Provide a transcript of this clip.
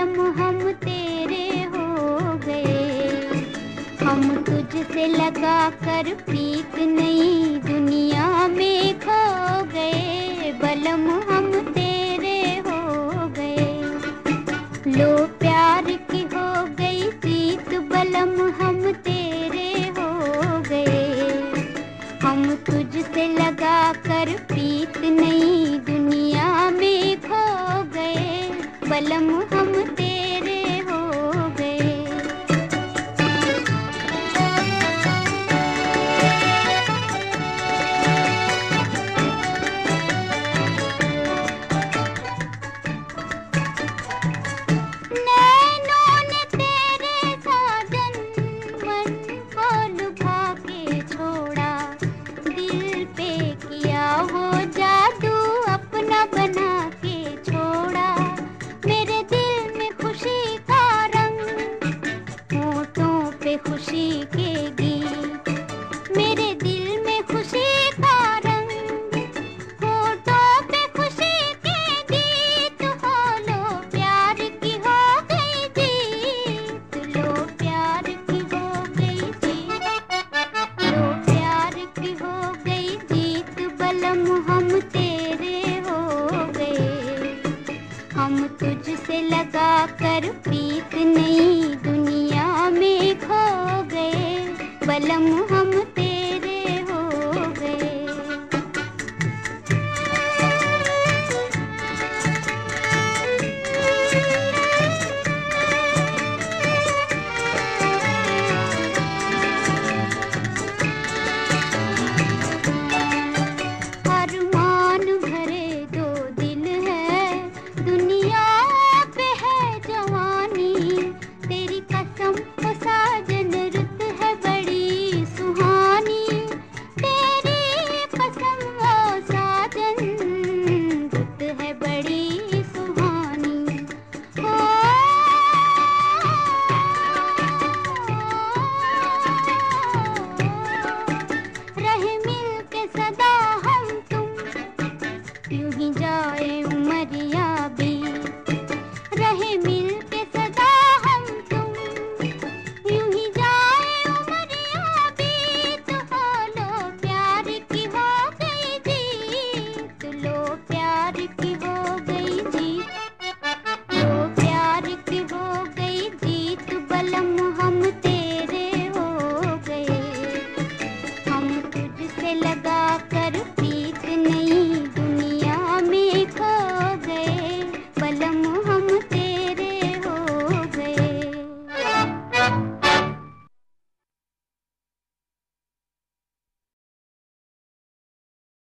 कदम हम तेरे हो गए। हम तुझसे लगा कर प्रीत नहीं दुनिया में खो गए। बलम हम तेरे हो गए। लो प्यार की हो गई प्रीत, बलम हम तेरे हो गए। हम तुझसे लगा कर प्रीत नहीं दुनिया में బలము హమతే かる？